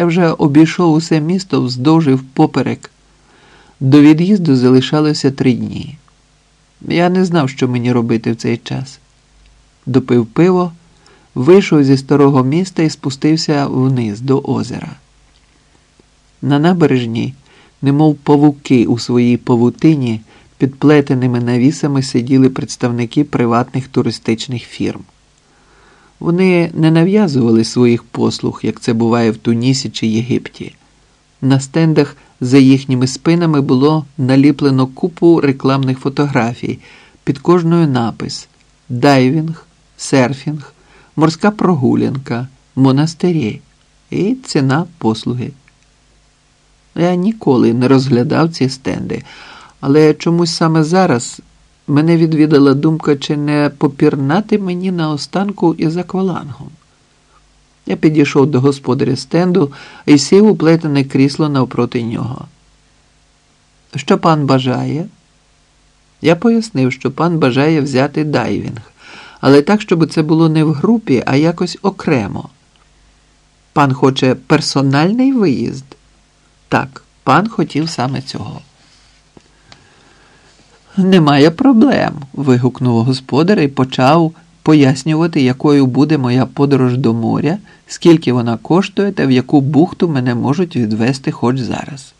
Я вже обійшов усе місто вздовж і впоперек. До від'їзду залишалося три дні. Я не знав, що мені робити в цей час. Допив пиво, вийшов зі старого міста і спустився вниз до озера. На набережні, немов павуки у своїй павутині, підплетеними навісами сиділи представники приватних туристичних фірм. Вони не нав'язували своїх послуг, як це буває в Тунісі чи Єгипті. На стендах за їхніми спинами було наліплено купу рекламних фотографій, під кожною напис дайвінг, серфінг, морська прогулянка, монастирі і ціна послуги. Я ніколи не розглядав ці стенди, але чомусь саме зараз мене відвідала думка, чи не попірнати мені на останку із аквалангом. Я підійшов до господаря стенду і сів у плетене крісло навпроти нього. Що пан бажає? Я пояснив, що пан бажає взяти дайвінг, але так, щоб це було не в групі, а якось окремо. Пан хоче персональний виїзд? Так, пан хотів саме цього. Немає проблем. вигукнув господар і почав пояснювати, якою буде моя подорож до моря, скільки вона коштує та в яку бухту мене можуть відвести хоч зараз.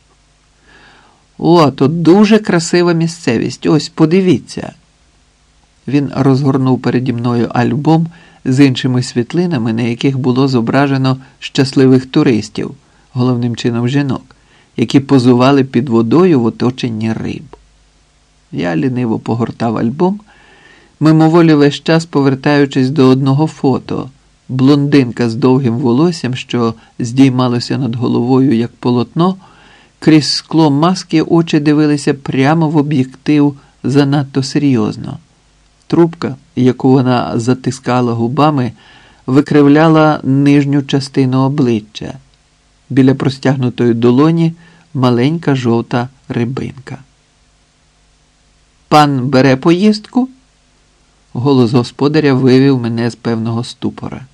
О, тут дуже красива місцевість. Ось подивіться. Він розгорнув переді мною альбом з іншими світлинами, на яких було зображено щасливих туристів, головним чином жінок, які позували під водою в оточенні риб. Я ліниво погортав альбом, мимоволі весь час повертаючись до одного фото, блондинка з довгим волоссям, що здіймалося над головою як полотно, крізь скло маски очі дивилися прямо в об'єктив занадто серйозно. Трубка, яку вона затискала губами, викривляла нижню частину обличчя. Біля простягнутої долоні маленька жовта рибинка. Пан бере поїздку? Голос господаря вивів мене з певного ступора.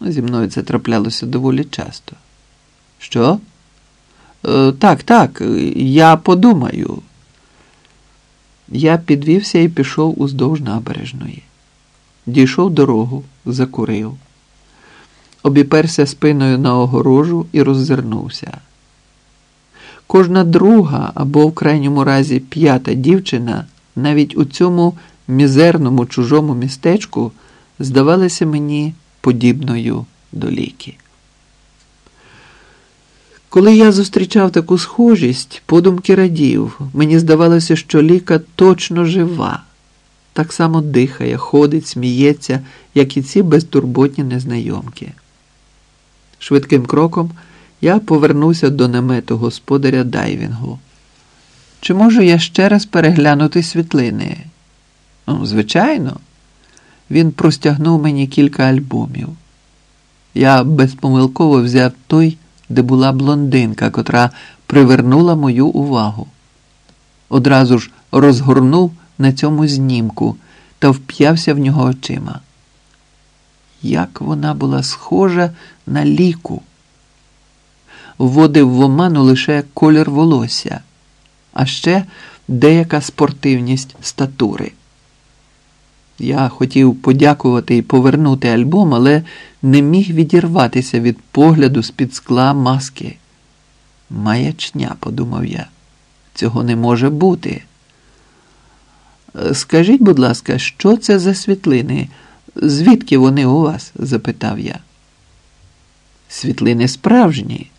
Зі мною це траплялося доволі часто. Що? Е, так, так, я подумаю. Я підвівся і пішов уздовж набережної. Дійшов дорогу, закурив, обіперся спиною на огорожу і роззирнувся. Кожна друга або в крайньому разі п'ята дівчина навіть у цьому мізерному чужому містечку здавалася мені подібною до ліки. Коли я зустрічав таку схожість, подумки радів, мені здавалося, що ліка точно жива, так само дихає, ходить, сміється, як і ці безтурботні незнайомки. Швидким кроком я повернувся до намету господаря дайвінгу. Чи можу я ще раз переглянути світлини? Ну, Звичайно, він простягнув мені кілька альбомів. Я безпомилково взяв той, де була блондинка, котра привернула мою увагу. Одразу ж розгорнув на цьому знімку та вп'явся в нього очима. Як вона була схожа на ліку вводив в оману лише колір волосся, а ще деяка спортивність статури. Я хотів подякувати і повернути альбом, але не міг відірватися від погляду з-під скла маски. Маячня, подумав я, цього не може бути. Скажіть, будь ласка, що це за світлини? Звідки вони у вас? запитав я. Світлини справжні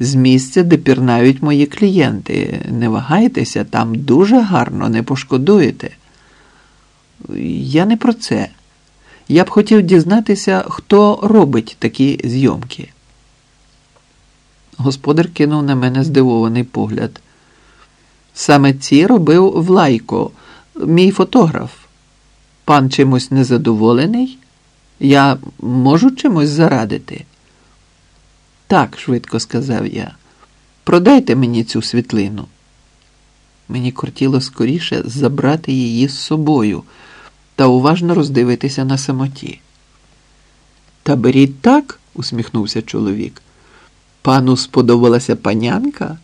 з місця, де пірнають мої клієнти. Не вагайтеся, там дуже гарно, не пошкодуєте. Я не про це. Я б хотів дізнатися, хто робить такі зйомки. Господар кинув на мене здивований погляд. Саме ці робив Влайко, мій фотограф. Пан чимось незадоволений? Я можу чимось зарадити? Так, швидко сказав я. Продайте мені цю світлину. Мені кортіло скоріше забрати її з собою та уважно роздивитися на самоті. Та беріть так, усміхнувся чоловік. Пану сподобалася панянка?